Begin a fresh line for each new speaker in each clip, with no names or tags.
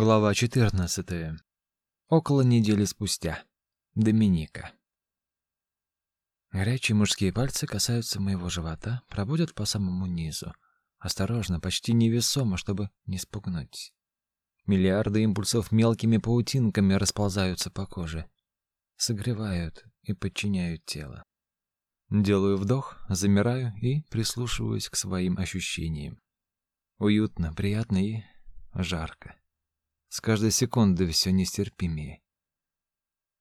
Глава 14. Около недели спустя. Доминика. Горячие мужские пальцы касаются моего живота, проводят по самому низу. Осторожно, почти невесомо, чтобы не спугнуть. Миллиарды импульсов мелкими паутинками расползаются по коже. Согревают и подчиняют тело. Делаю вдох, замираю и прислушиваюсь к своим ощущениям. Уютно, приятно и жарко. С каждой секунды все нестерпимее.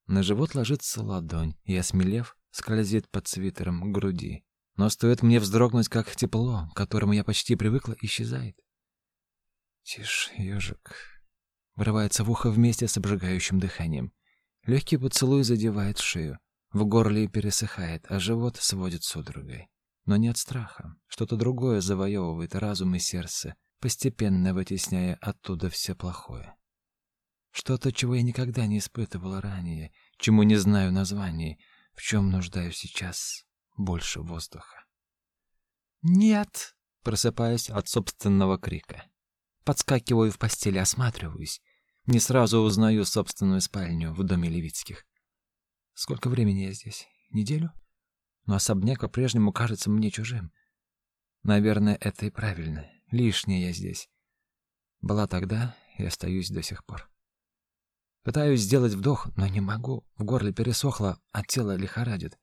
На живот ложится ладонь, и, осмелев, скользит под свитером к груди. Но стоит мне вздрогнуть, как тепло, к которому я почти привыкла, исчезает. Тише, ежик. Врывается в ухо вместе с обжигающим дыханием. Легкий поцелуй задевает шею. В горле пересыхает, а живот сводит судорогой. Но не от страха. Что-то другое завоевывает разум и сердце, постепенно вытесняя оттуда все плохое. Что-то, чего я никогда не испытывала ранее, чему не знаю названий, в чем нуждаюсь сейчас больше воздуха. «Нет!» — просыпаюсь от собственного крика. Подскакиваю в постели, осматриваюсь. Не сразу узнаю собственную спальню в доме Левицких. Сколько времени я здесь? Неделю? Но особняк по-прежнему кажется мне чужим. Наверное, это и правильно. Лишняя я здесь. Была тогда и остаюсь до сих пор. Пытаюсь сделать вдох, но не могу. В горле пересохло, а тело лихорадит.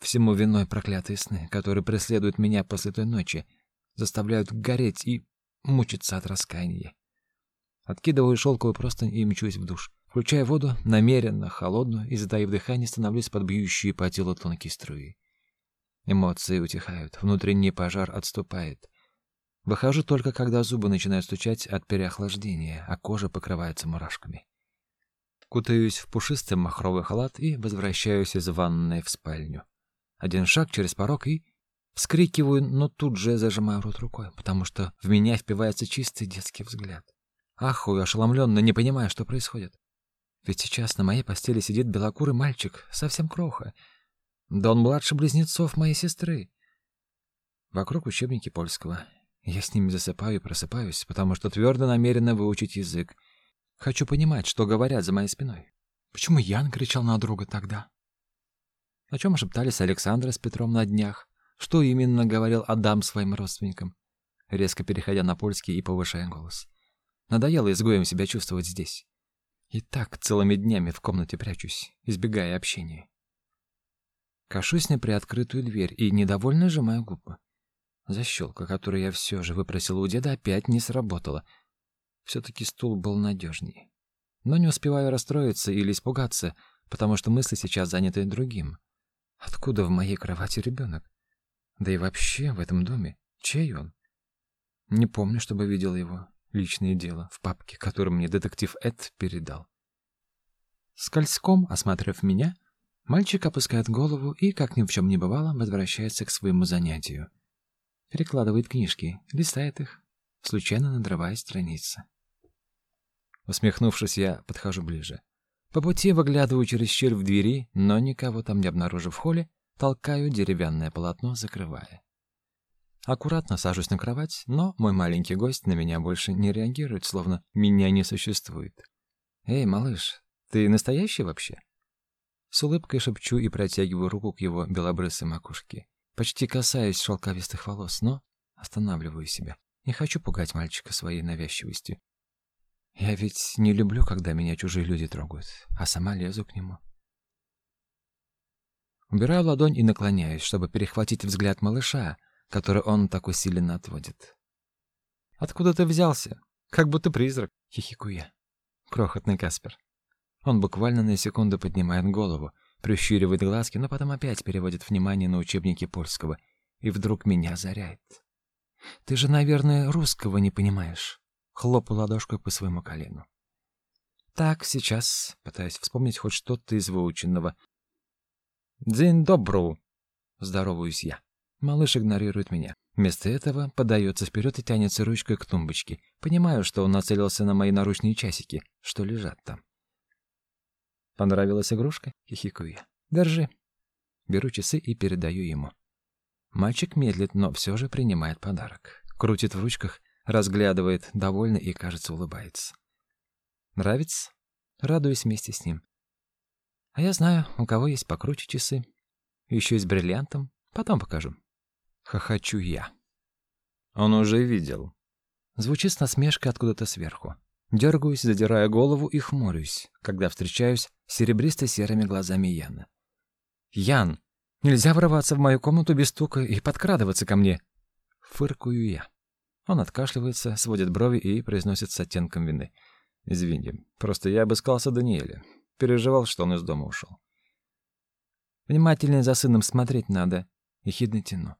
Всему виной проклятые сны, которые преследуют меня после той ночи, заставляют гореть и мучиться от раскаяния. Откидываю шелковую простынь и мчусь в душ. Включая воду, намеренно, холодную, и, затаив дыхание, становлюсь под бьющие по телу тонкие струи. Эмоции утихают, внутренний пожар отступает. Выхожу только, когда зубы начинают стучать от переохлаждения, а кожа покрывается мурашками. Кутаюсь в пушистый махровый халат и возвращаюсь из ванной в спальню. Один шаг через порог и... Вскрикиваю, но тут же зажимаю рот рукой, потому что в меня впивается чистый детский взгляд. Ахую, ошеломленно, не понимая, что происходит. Ведь сейчас на моей постели сидит белокурый мальчик, совсем кроха. Да он младше близнецов моей сестры. Вокруг учебники польского. Я с ними засыпаю и просыпаюсь, потому что твердо намерена выучить язык. Хочу понимать, что говорят за моей спиной. Почему Ян кричал на друга тогда? О чем шептались Александра с Петром на днях? Что именно говорил Адам своим родственникам? Резко переходя на польский и повышая голос. Надоело изгоем себя чувствовать здесь. И так целыми днями в комнате прячусь, избегая общения. Кашусь на приоткрытую дверь и недовольно сжимаю губы. Защелка, которую я все же выпросил у деда, опять не сработала. Все-таки стул был надежнее. Но не успеваю расстроиться или испугаться, потому что мысли сейчас заняты другим. Откуда в моей кровати ребенок? Да и вообще в этом доме. Чей он? Не помню, чтобы видел его. Личное дело в папке, которую мне детектив Эд передал. Скользком, осмотрев меня, мальчик опускает голову и, как ни в чем не бывало, возвращается к своему занятию перекладывает книжки, листает их, случайно надрывая страницы. Усмехнувшись, я подхожу ближе. По пути выглядываю через щель в двери, но никого там не обнаружив в холле, толкаю деревянное полотно, закрывая. Аккуратно сажусь на кровать, но мой маленький гость на меня больше не реагирует, словно меня не существует. «Эй, малыш, ты настоящий вообще?» С улыбкой шепчу и протягиваю руку к его белобрысой макушке. Почти касаюсь шелковистых волос, но останавливаю себя. Не хочу пугать мальчика своей навязчивостью. Я ведь не люблю, когда меня чужие люди трогают, а сама лезу к нему. Убираю ладонь и наклоняюсь, чтобы перехватить взгляд малыша, который он так усиленно отводит. «Откуда ты взялся? Как будто призрак!» — хихикаю я. Крохотный Каспер. Он буквально на секунду поднимает голову, прищуривает глазки, но потом опять переводит внимание на учебники польского и вдруг меня заряет. Ты же, наверное, русского не понимаешь. Хлопаю ладошкой по своему колену. Так, сейчас пытаюсь вспомнить хоть что-то из выученного. День добру, здороваюсь я. Малыш игнорирует меня. Вместо этого подается вперед и тянется ручкой к тумбочке. Понимаю, что он нацелился на мои наручные часики, что лежат там. Понравилась игрушка? Хихикаю я. Держи. Беру часы и передаю ему. Мальчик медлит, но все же принимает подарок. Крутит в ручках, разглядывает, довольно и, кажется, улыбается. Нравится? Радуюсь вместе с ним. А я знаю, у кого есть покруче часы. Еще и с бриллиантом. Потом покажу. Хохочу я. Он уже видел. Звучит с насмешкой откуда-то сверху. Дергаюсь, задирая голову и хмурюсь, когда встречаюсь с серебристо-серыми глазами Яна. «Ян, нельзя врываться в мою комнату без стука и подкрадываться ко мне!» Фыркую я. Он откашливается, сводит брови и произносит с оттенком вины. «Извини, просто я обыскался Даниэля. Переживал, что он из дома ушел». «Внимательнее за сыном смотреть надо», — ехидно тяну.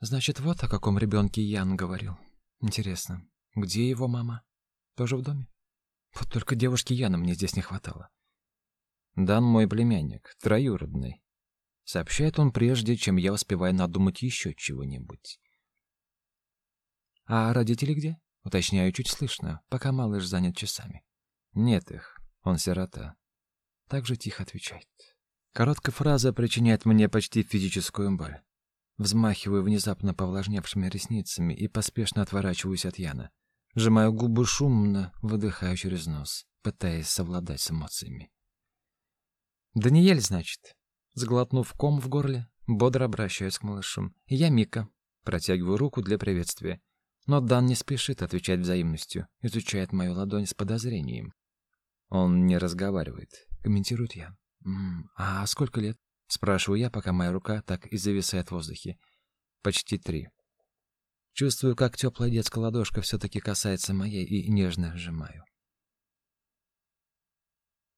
«Значит, вот о каком ребенке Ян говорил. Интересно, где его мама?» Тоже в доме? Вот только девушки Яна мне здесь не хватало. Дан мой племянник, троюродный. Сообщает он прежде, чем я успеваю надумать еще чего-нибудь. А родители где? Уточняю чуть слышно, пока малыш занят часами. Нет их, он сирота. Так же тихо отвечает. Короткая фраза причиняет мне почти физическую боль. Взмахиваю внезапно повлажневшими ресницами и поспешно отворачиваюсь от Яна. Сжимаю губы шумно, выдыхаю через нос, пытаясь совладать с эмоциями. «Даниэль, значит?» Сглотнув ком в горле, бодро обращаюсь к малышу. «Я Мика». Протягиваю руку для приветствия. Но Дан не спешит отвечать взаимностью, изучает мою ладонь с подозрением. Он не разговаривает, комментирует я. «М -м, «А сколько лет?» Спрашиваю я, пока моя рука так и зависает в воздухе. «Почти три». Чувствую, как теплая детская ладошка все-таки касается моей и нежно сжимаю.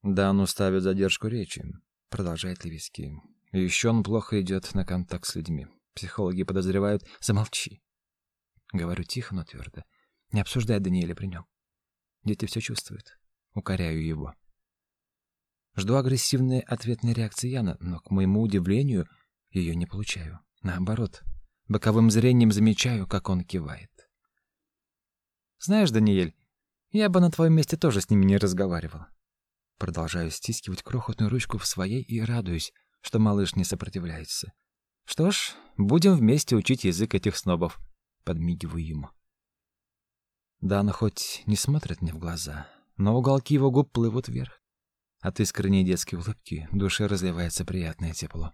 «Дану ставит задержку речи», — продолжает Левицкий. «Еще он плохо идет на контакт с людьми. Психологи подозревают... Замолчи!» Говорю тихо, но твердо. Не обсуждай Даниэля при нем. Дети все чувствуют. Укоряю его. Жду агрессивной ответной реакции Яна, но, к моему удивлению, ее не получаю. Наоборот, Боковым зрением замечаю, как он кивает. Знаешь, Даниэль, я бы на твоем месте тоже с ними не разговаривал. Продолжаю стискивать крохотную ручку в своей и радуюсь, что малыш не сопротивляется. Что ж, будем вместе учить язык этих снобов. Подмигиваю ему. Да, он хоть не смотрит мне в глаза, но уголки его губ плывут вверх. От искренней детской улыбки в душе разливается приятное тепло.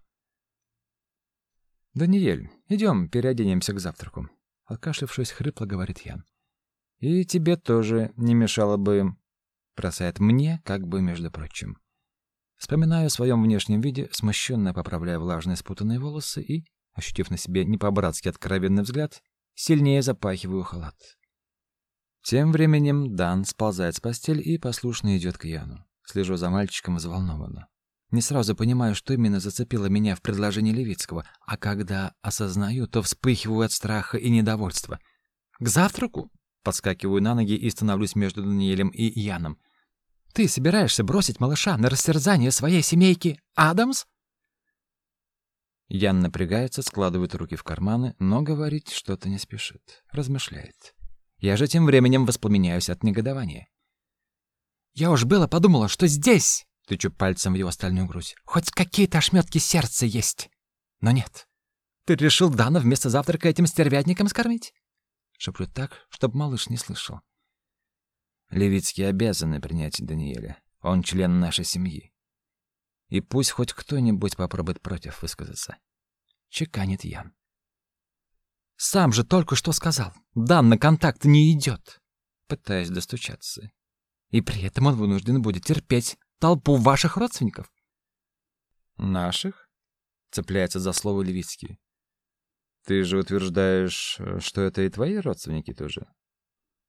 «Даниэль, идем, переоденемся к завтраку», — откашлявшись, хрипло говорит Ян. «И тебе тоже не мешало бы...» — бросает мне, как бы между прочим. Вспоминаю о своем внешнем виде, смущенно поправляя влажные спутанные волосы и, ощутив на себе не по-братски откровенный взгляд, сильнее запахиваю халат. Тем временем Дан сползает с постели и послушно идет к Яну. Слежу за мальчиком взволнованно. Не сразу понимаю, что именно зацепило меня в предложении Левицкого, а когда осознаю, то вспыхиваю от страха и недовольства. «К завтраку?» Подскакиваю на ноги и становлюсь между Даниэлем и Яном. «Ты собираешься бросить малыша на растерзание своей семейки, Адамс?» Ян напрягается, складывает руки в карманы, но говорить что-то не спешит, размышляет. Я же тем временем воспламеняюсь от негодования. «Я уж было подумала, что здесь Тычу пальцем в его стальную грудь. «Хоть какие-то ошметки сердца есть!» «Но нет. Ты решил Дана вместо завтрака этим стервятником скормить?» Шеплю так, чтобы малыш не слышал. Левицкие обязаны принять Даниэля. Он член нашей семьи. И пусть хоть кто-нибудь попробует против высказаться. Чеканит Ян. Сам же только что сказал. Дан на контакт не идет. Пытаясь достучаться. И при этом он вынужден будет терпеть толпу ваших родственников. Наших? Цепляется за слово Левицкий. Ты же утверждаешь, что это и твои родственники тоже?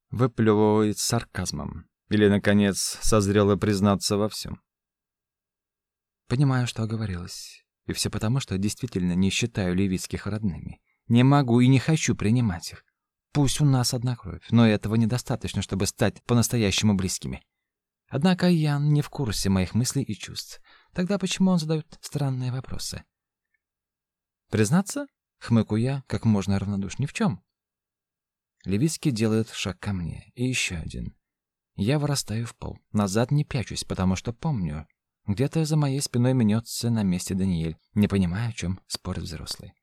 Выплевывает с сарказмом. Или, наконец, созрела признаться во всем. Понимаю, что оговорилась. И все потому, что действительно не считаю Левицких родными. Не могу и не хочу принимать их. Пусть у нас одна кровь, но этого недостаточно, чтобы стать по-настоящему близкими. Однако Ян не в курсе моих мыслей и чувств. Тогда почему он задает странные вопросы? Признаться, хмыку я, как можно равнодушнее в чем. Левицкий делает шаг ко мне, и еще один. Я вырастаю в пол, назад не пячусь, потому что помню, где-то за моей спиной мнется на месте Даниэль, не понимая, о чем спорит взрослый.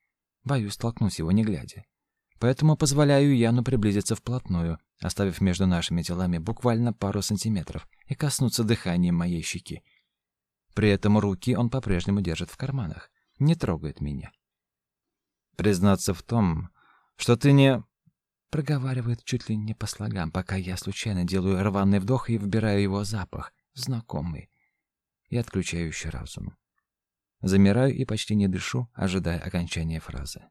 Боюсь столкнуть его, не глядя. Поэтому позволяю Яну приблизиться вплотную, оставив между нашими телами буквально пару сантиметров и коснуться дыханием моей щеки. При этом руки он по-прежнему держит в карманах, не трогает меня. Признаться в том, что ты не проговаривает чуть ли не по слогам, пока я случайно делаю рваный вдох и вбираю его запах, знакомый, и отключающий разум. Замираю и почти не дышу, ожидая окончания фразы.